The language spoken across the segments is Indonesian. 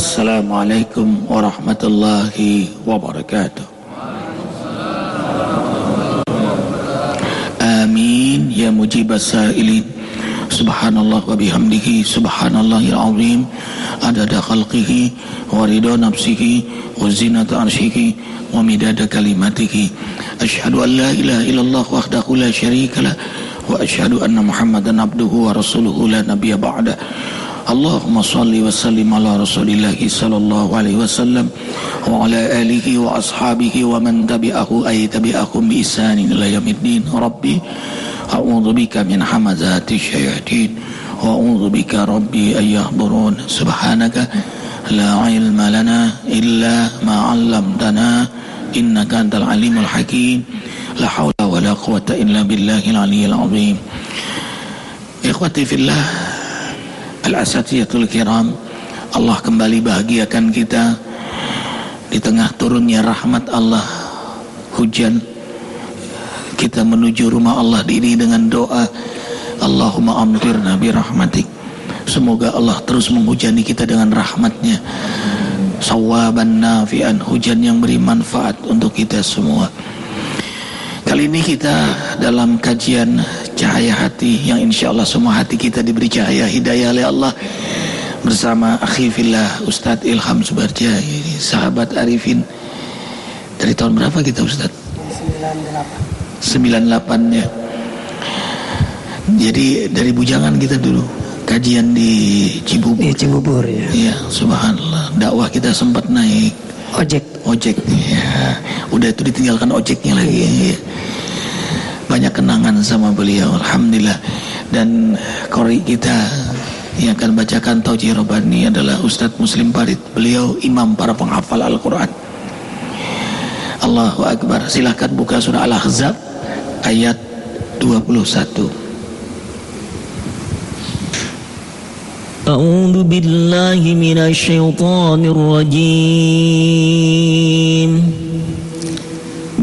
Assalamualaikum warahmatullahi wabarakatuh. Amin. Ya mujibas sa'ilin. Subhanallah wa bihamdihi. Subhanallahil azim. Adada khalqihi wa ridha nafsihi wa zinata arshihi wa midada kalimatihi. Ashhadu an la ilaha illallah wahdahu la syarika wa ashhadu anna muhammadan abduhu wa rasuluhu la nabiyya ba'da اللهم صل وسلم على رسول الله صلى الله عليه وسلم وعلى آله وأصحابه ومن تبعه أي تبعهم بإحسان إلى يوم الدين ربي أعوذ بك من حمزات الشياطين وأعوذ بك ربي أن يحضرون سبحانك لا علم لنا إلا ما علمتنا إنك أنت العليم الحكيم لا حول ولا قوة إلا بالله العلي العظيم إخوتي في الله Al-Asatiyatul Kiram. Allah kembali bahagiakan kita. Di tengah turunnya rahmat Allah Hujan Kita menuju rumah Allah diri dengan doa Allahumma amtirna birahmatik Semoga Allah terus menghujani kita dengan rahmatnya. Sawaban nafi'an Hujan yang beri manfaat untuk kita semua. Kali ini kita dalam kajian cahaya hati yang insya Allah semua hati kita diberi cahaya hidayah oleh Allah. Bersama akhi fillah Ustadz Ilham Subarja sahabat Arifin. Dari tahun berapa kita Ustadz? 98 98 ya. Jadi dari bujangan kita dulu kajian di Cibubur. Di Cibubur ya. Iya subhanallah. Dakwah kita sempat naik ojek. ojek ya. Udah itu ditinggalkan ojeknya lagi ya banyak kenangan sama beliau alhamdulillah dan kori kita yang akan bacakan Tauji Robani adalah Ustadz Muslim Parit beliau imam para penghafal Al-Quran Allahu Akbar silahkan buka surah Al-Ahzab ayat 21 أعوذ بالله من الشيطان الرجيم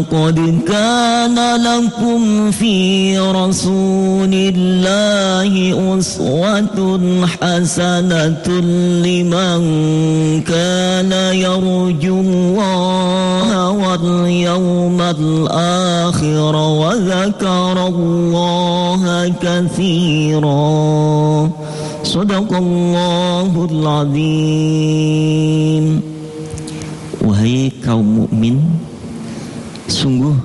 لقد كان لكم في رسول الله أسوة حسنة لمن كان يرجو الله واليوم الآخر وذكر الله كثيرا. صدق الله العظيم. Wahai kaum mukmin sungguh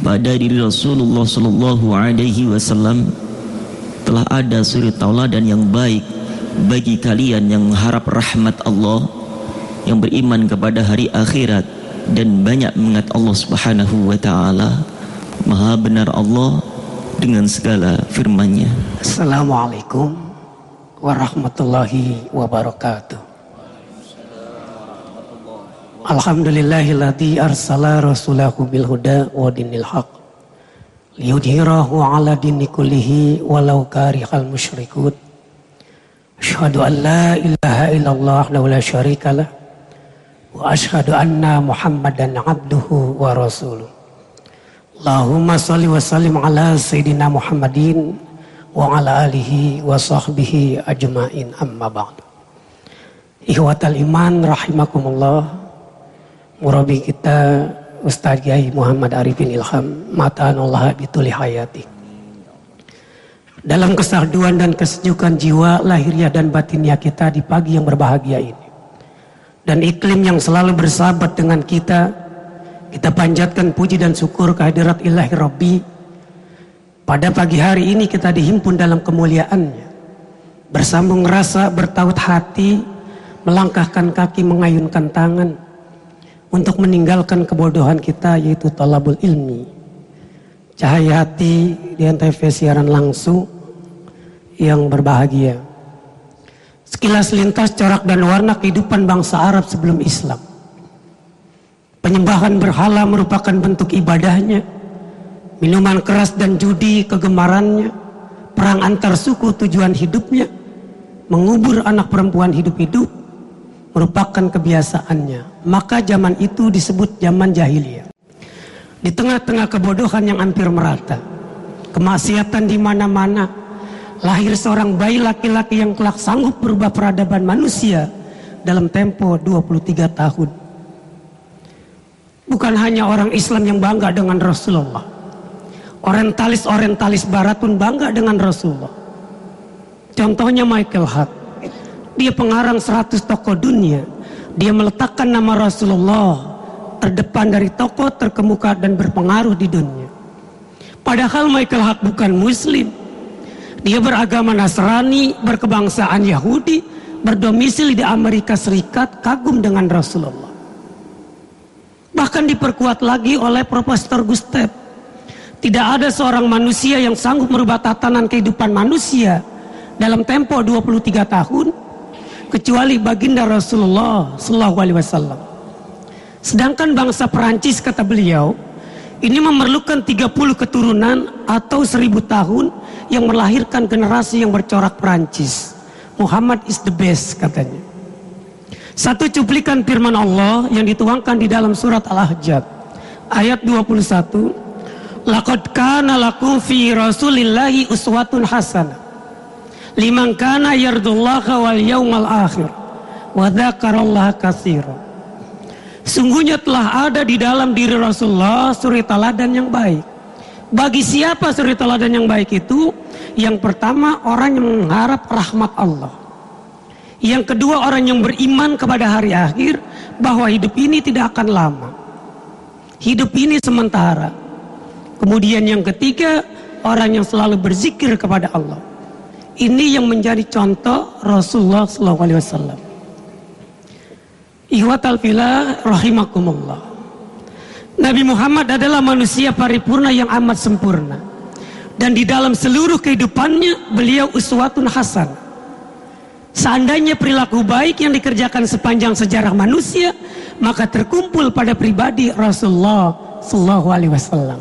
pada diri Rasulullah Shallallahu Alaihi Wasallam telah ada suri tauladan yang baik bagi kalian yang mengharap rahmat Allah yang beriman kepada hari akhirat dan banyak mengingat Allah Subhanahu wa taala Maha benar Allah dengan segala firman-Nya. Assalamualaikum warahmatullahi wabarakatuh. Alhamdulillahilladzi arsala rasulahu bil huda wa dinil haq liyudhhirahu ala dini kullihi walau karihal musyrikun. Asyhadu an la ilaha illallah wa la syarikalah wa asyhadu anna Muhammadan abduhu wa rasuluh. Allahumma salli wa sallim ala sayyidina Muhammadin wa ala alihi wa sahbihi ajmain amma ba'du. Ikhwatal iman rahimakumullah. Murabi kita Ustaz Kiai Muhammad Arifin Ilham Allah bituli hayati. Dalam kesahduan dan kesejukan jiwa lahiriah dan batinnya kita di pagi yang berbahagia ini. Dan iklim yang selalu bersahabat dengan kita. Kita panjatkan puji dan syukur kehadirat ilahi Rabbi. Pada pagi hari ini kita dihimpun dalam kemuliaannya. Bersambung rasa, bertaut hati, melangkahkan kaki, mengayunkan tangan untuk meninggalkan kebodohan kita yaitu talabul ilmi. Cahaya hati di NTV siaran langsung yang berbahagia. Sekilas lintas corak dan warna kehidupan bangsa Arab sebelum Islam. Penyembahan berhala merupakan bentuk ibadahnya. Minuman keras dan judi kegemarannya. Perang antar suku tujuan hidupnya. Mengubur anak perempuan hidup-hidup merupakan kebiasaannya. Maka zaman itu disebut zaman jahiliyah. Di tengah-tengah kebodohan yang hampir merata. Kemaksiatan di mana-mana. Lahir seorang bayi laki-laki yang kelak sanggup berubah peradaban manusia dalam tempo 23 tahun. Bukan hanya orang Islam yang bangga dengan Rasulullah. Orientalis-orientalis barat pun bangga dengan Rasulullah. Contohnya Michael Hart. Dia pengarang 100 tokoh dunia. Dia meletakkan nama Rasulullah terdepan dari tokoh terkemuka dan berpengaruh di dunia. Padahal Michael Hart bukan muslim. Dia beragama Nasrani, berkebangsaan Yahudi, berdomisili di Amerika Serikat, kagum dengan Rasulullah. Bahkan diperkuat lagi oleh Profesor Gustav. Tidak ada seorang manusia yang sanggup merubah tatanan kehidupan manusia dalam tempo 23 tahun kecuali baginda Rasulullah Sallallahu Alaihi Wasallam. Sedangkan bangsa Perancis kata beliau ini memerlukan 30 keturunan atau 1000 tahun yang melahirkan generasi yang bercorak Perancis. Muhammad is the best katanya. Satu cuplikan firman Allah yang dituangkan di dalam surat Al-Ahzab ayat 21. Laqad kana lakum fi Rasulillahi uswatun hasanah liman kana yardullaha wal yawmal akhir wa dzakarallaha katsiran. Sungguhnya telah ada di dalam diri Rasulullah suri teladan yang baik. Bagi siapa suri teladan yang baik itu? Yang pertama orang yang mengharap rahmat Allah. Yang kedua orang yang beriman kepada hari akhir bahwa hidup ini tidak akan lama. Hidup ini sementara. Kemudian yang ketiga orang yang selalu berzikir kepada Allah. Ini yang menjadi contoh Rasulullah SAW. Ihwatal filah rahimakumullah. Nabi Muhammad adalah manusia paripurna yang amat sempurna. Dan di dalam seluruh kehidupannya beliau uswatun hasan. Seandainya perilaku baik yang dikerjakan sepanjang sejarah manusia, maka terkumpul pada pribadi Rasulullah Sallallahu Alaihi Wasallam.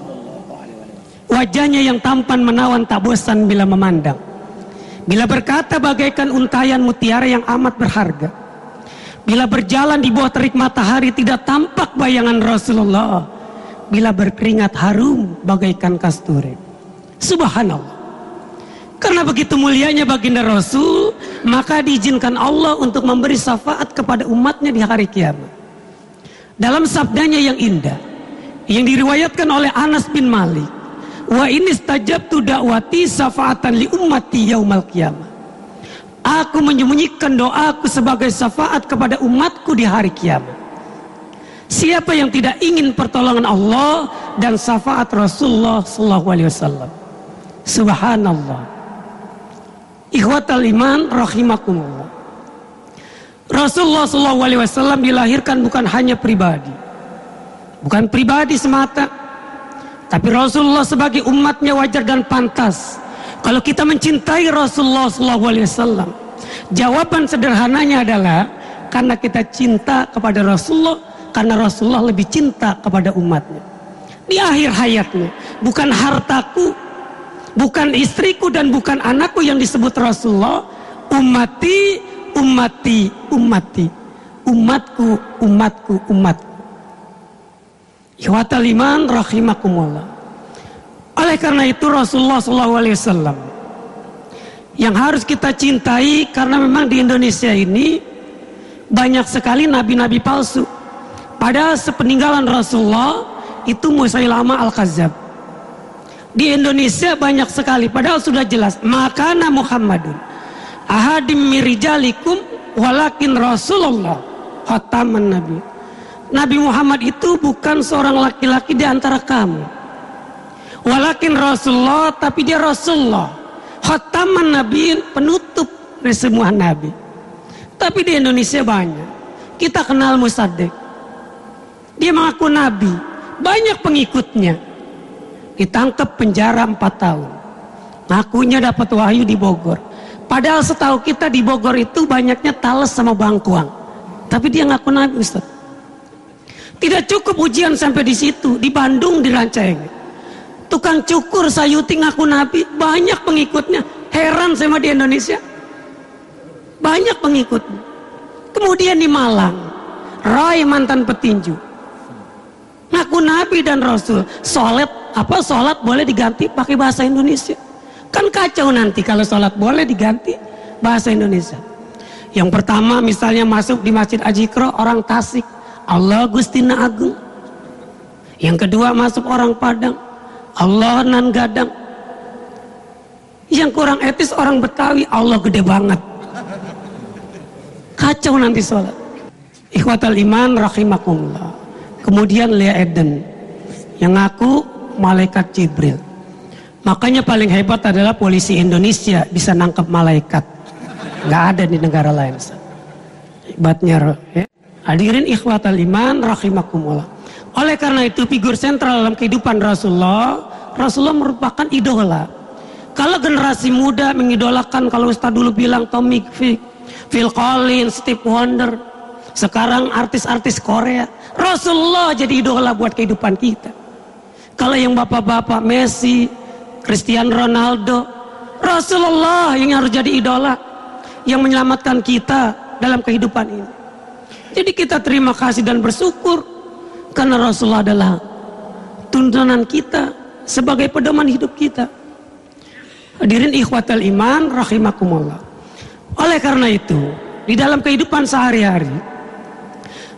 Wajahnya yang tampan menawan tak bosan bila memandang. Bila berkata bagaikan untayan mutiara yang amat berharga. Bila berjalan di bawah terik matahari tidak tampak bayangan Rasulullah. Bila berkeringat harum bagaikan kasturi. Subhanallah. Karena begitu mulianya baginda Rasul, maka diizinkan Allah untuk memberi syafaat kepada umatnya di hari kiamat. Dalam sabdanya yang indah, yang diriwayatkan oleh Anas bin Malik, wa ini stajabtu dakwati syafaatan li ummati yaumal kiamat. Aku menyembunyikan doaku sebagai syafaat kepada umatku di hari kiamat. Siapa yang tidak ingin pertolongan Allah dan syafaat Rasulullah sallallahu alaihi wasallam. Subhanallah. Ikhwatal iman rahimakumullah. Rasulullah sallallahu alaihi wasallam dilahirkan bukan hanya pribadi. Bukan pribadi semata. Tapi Rasulullah sebagai umatnya wajar dan pantas kalau kita mencintai Rasulullah SAW, jawaban sederhananya adalah karena kita cinta kepada Rasulullah, karena Rasulullah lebih cinta kepada umatnya. Di akhir hayatnya, bukan hartaku, bukan istriku dan bukan anakku yang disebut Rasulullah, umati, umati, umati, umatku, umatku, umatku. Ikhwatal iman rahimakumullah. Oleh karena itu Rasulullah SAW yang harus kita cintai karena memang di Indonesia ini banyak sekali nabi-nabi palsu. Padahal sepeninggalan Rasulullah itu Musailama Al-Kazab. Di Indonesia banyak sekali padahal sudah jelas makana Muhammadun ahadim mirijalikum walakin Rasulullah khataman Nabi. Nabi Muhammad itu bukan seorang laki-laki di antara kamu Walakin Rasulullah tapi dia Rasulullah. Khataman Nabi penutup dari semua Nabi. Tapi di Indonesia banyak. Kita kenal Musaddiq. Dia mengaku Nabi. Banyak pengikutnya. Ditangkap penjara 4 tahun. Ngakunya dapat wahyu di Bogor. Padahal setahu kita di Bogor itu banyaknya tales sama bangkuang. Tapi dia ngaku Nabi Ustaz. Tidak cukup ujian sampai di situ. Di Bandung dirancang tukang cukur sayuti ngaku nabi banyak pengikutnya heran sama di Indonesia banyak pengikutnya kemudian di Malang Roy mantan petinju Ngaku nabi dan rasul. Sholat apa sholat boleh diganti pakai bahasa Indonesia. Kan kacau nanti kalau sholat boleh diganti bahasa Indonesia. Yang pertama misalnya masuk di Masjid Ajikro orang Tasik. Allah Gustina Agung. Yang kedua masuk orang Padang. Allah nan gadang. Yang kurang etis orang Betawi Allah gede banget. Kacau nanti sholat. Ikhwatal iman rahimakumullah. Kemudian Lea Eden yang ngaku malaikat Jibril. Makanya paling hebat adalah polisi Indonesia bisa nangkep malaikat. Gak ada di negara lain. Hebatnya. Ya. Hadirin ikhwatal iman rahimakumullah. Oleh karena itu figur sentral dalam kehidupan Rasulullah, Rasulullah merupakan idola. Kalau generasi muda mengidolakan kalau Ustaz dulu bilang Tommy Phil Collins, Steve Wonder, sekarang artis-artis Korea, Rasulullah jadi idola buat kehidupan kita. Kalau yang bapak-bapak Messi, Cristiano Ronaldo, Rasulullah yang harus jadi idola yang menyelamatkan kita dalam kehidupan ini. Jadi kita terima kasih dan bersyukur karena Rasulullah adalah tuntunan kita sebagai pedoman hidup kita. Hadirin ikhwatal iman rahimakumullah. Oleh karena itu, di dalam kehidupan sehari-hari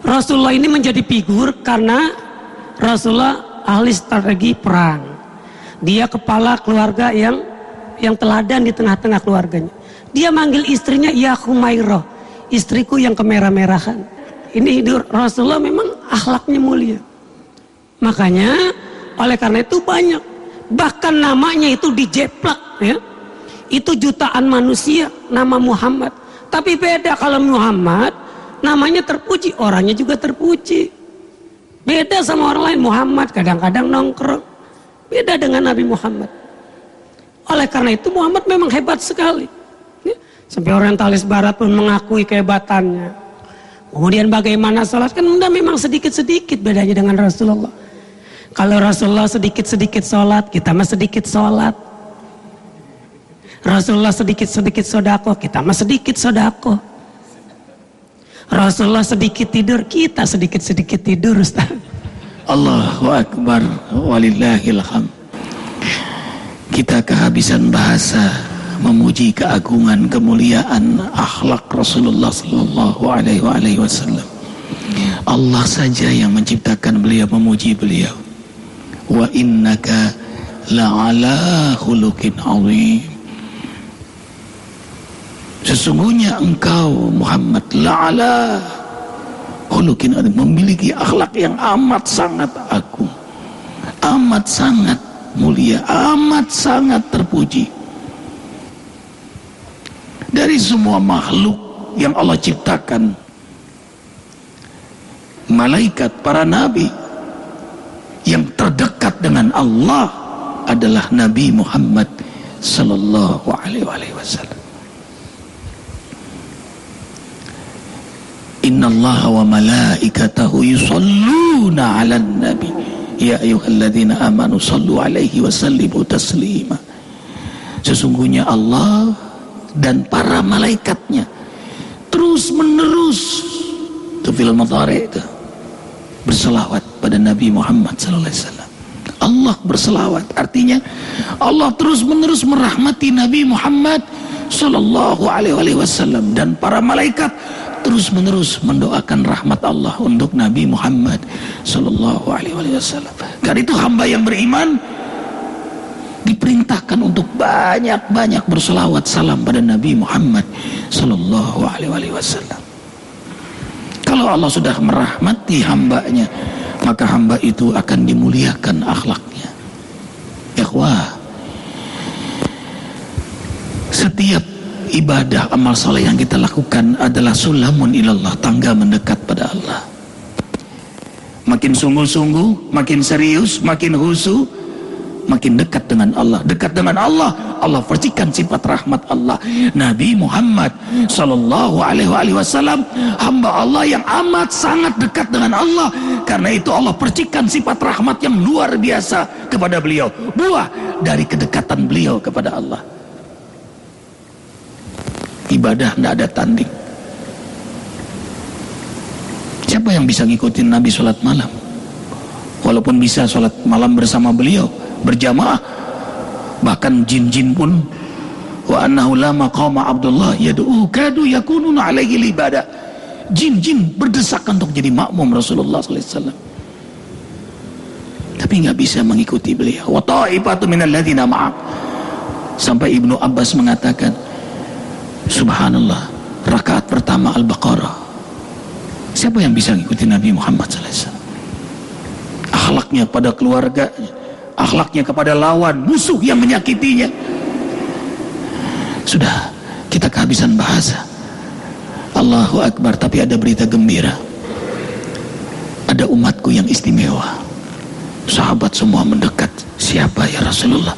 Rasulullah ini menjadi figur karena Rasulullah ahli strategi perang. Dia kepala keluarga yang yang teladan di tengah-tengah keluarganya. Dia manggil istrinya Ya Humairah, istriku yang kemerah-merahan. Ini Rasulullah memang akhlaknya mulia. Makanya oleh karena itu banyak. Bahkan namanya itu dijeplak ya. Itu jutaan manusia nama Muhammad. Tapi beda kalau Muhammad namanya terpuji, orangnya juga terpuji. Beda sama orang lain Muhammad kadang-kadang nongkrong. Beda dengan Nabi Muhammad. Oleh karena itu Muhammad memang hebat sekali. Ya, sampai orientalis barat pun mengakui kehebatannya. Kemudian bagaimana sholat kan udah memang sedikit-sedikit bedanya dengan Rasulullah. Kalau Rasulullah sedikit-sedikit sholat, kita mah sedikit sholat. Rasulullah sedikit-sedikit sodako, kita mah sedikit sodako. Rasulullah sedikit tidur, kita sedikit-sedikit tidur Ustaz. Allahu Akbar walillahil Kita kehabisan bahasa memuji keagungan, kemuliaan akhlak Rasulullah sallallahu alaihi wasallam. Allah saja yang menciptakan beliau memuji beliau. Wa innaka la'ala khuluqin azim. Sesungguhnya engkau Muhammad la'ala khuluqin azim memiliki akhlak yang amat sangat agung. Amat sangat mulia, amat sangat terpuji. Dari semua makhluk yang Allah ciptakan. Malaikat, para nabi yang terdekat dengan Allah adalah Nabi Muhammad sallallahu alaihi wasallam. Inna Allah wa malaikatahu yusalluna ala nabi. Ya ayuhalladzina amanu sallu alaihi wa taslima. Sesungguhnya Allah dan para malaikatnya terus menerus itu film itu berselawat pada Nabi Muhammad sallallahu alaihi wasallam. Allah berselawat artinya Allah terus menerus merahmati Nabi Muhammad sallallahu alaihi wasallam dan para malaikat terus menerus mendoakan rahmat Allah untuk Nabi Muhammad sallallahu alaihi wasallam. Karena itu hamba yang beriman diperintahkan untuk banyak-banyak berselawat salam pada Nabi Muhammad sallallahu alaihi wasallam. Kalau Allah sudah merahmati hambanya, maka hamba itu akan dimuliakan akhlaknya. Ikhwah, setiap ibadah amal soleh yang kita lakukan adalah sulamun ilallah tangga mendekat pada Allah makin sungguh-sungguh makin serius makin husu makin dekat dengan Allah. Dekat dengan Allah. Allah percikan sifat rahmat Allah. Nabi Muhammad sallallahu alaihi wasallam hamba Allah yang amat sangat dekat dengan Allah. Karena itu Allah percikan sifat rahmat yang luar biasa kepada beliau. Buah dari kedekatan beliau kepada Allah. Ibadah tidak ada tanding. Siapa yang bisa ngikutin Nabi sholat malam? Walaupun bisa sholat malam bersama beliau berjamaah. Bahkan jin-jin pun wa annahu la maqama Abdullah yad'u kadu yakununa alaihi ibadah jin-jin berdesak untuk jadi makmum Rasulullah sallallahu alaihi wasallam. Tapi nggak bisa mengikuti beliau. Wa ta'ifatu minal ladzina ma'ak. Sampai Ibnu Abbas mengatakan subhanallah rakaat pertama Al-Baqarah. Siapa yang bisa mengikuti Nabi Muhammad sallallahu alaihi wasallam? Akhlaknya pada keluarga akhlaknya kepada lawan musuh yang menyakitinya. Sudah kita kehabisan bahasa. Allahu Akbar tapi ada berita gembira. Ada umatku yang istimewa sahabat semua mendekat. Siapa ya Rasulullah?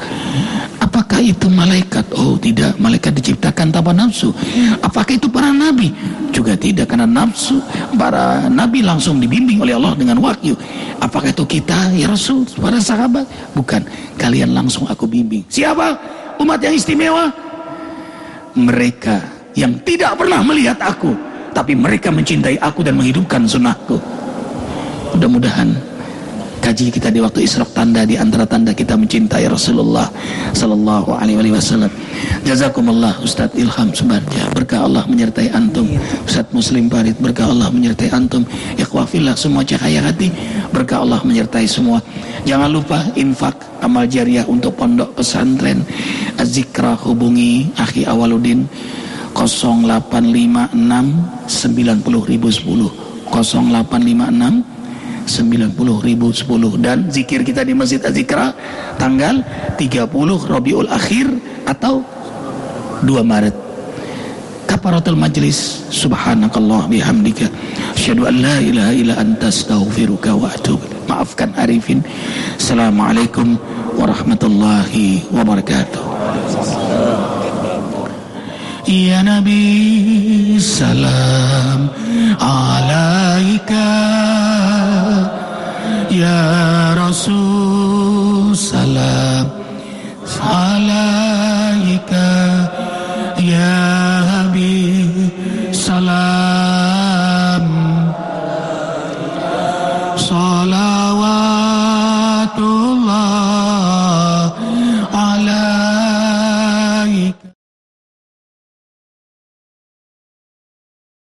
Apakah itu malaikat? Oh tidak. Malaikat diciptakan tanpa nafsu. Apakah itu para nabi? Juga tidak karena nafsu para nabi langsung dibimbing oleh Allah dengan wahyu. Apakah itu kita ya Rasul para sahabat? Bukan. Kalian langsung aku bimbing. Siapa? Umat yang istimewa? Mereka yang tidak pernah melihat aku tapi mereka mencintai aku dan menghidupkan sunnahku. Mudah-mudahan kaji kita di waktu Isra tanda di antara tanda kita mencintai Rasulullah sallallahu alaihi wasallam. Jazakumullah Ustaz Ilham Subarja. Berkah Allah menyertai antum. Ustaz Muslim Farid berkah Allah menyertai antum. Ikhwafillah semua cahaya hati. Berkah Allah menyertai semua. Jangan lupa infak amal jariah untuk pondok pesantren Azikra hubungi Akhi Awaludin 0856 90010 0856 90 ribu 10 dan zikir kita di Masjid Azikra tanggal 30 Rabiul Akhir atau 2 Maret. Kaparatul majlis subhanakallah bihamdika. Asyhadu an la ilaha illa anta astaghfiruka wa atubu maafkan Arifin. Assalamualaikum warahmatullahi wabarakatuh. Ya Nabi salam إلى رسول